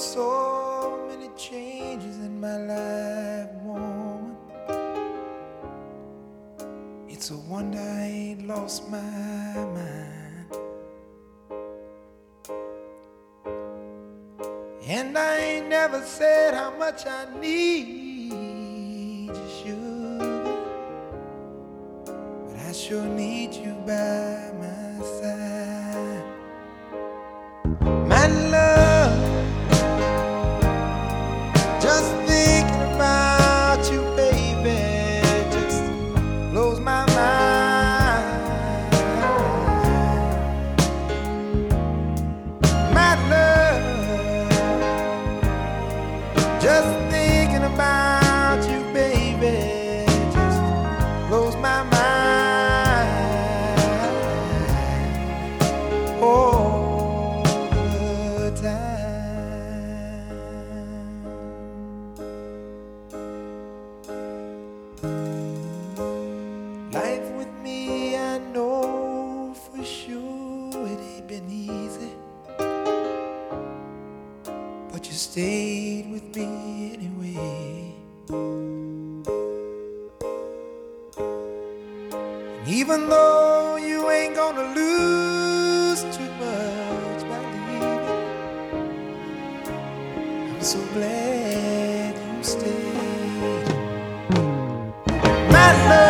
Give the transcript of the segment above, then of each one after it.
so many changes in my life, woman. It's a wonder I ain't lost my mind. And I ain't never said how much I need you, sugar. But I sure need you by my side. Just thinking about you, baby, just blows my mind. All the time. But you stayed with me anyway. And even though you ain't gonna lose too much by leaving, I'm so glad you stayed. My love,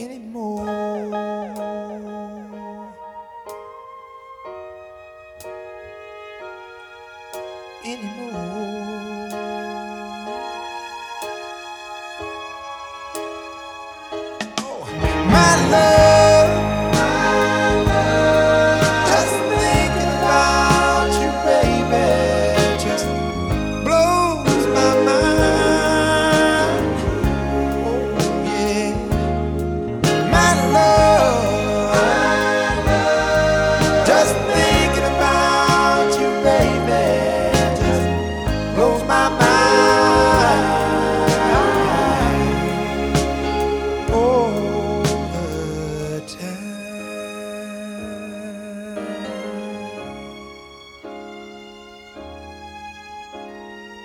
anymore. Anymore. Oh, My love,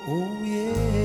午夜。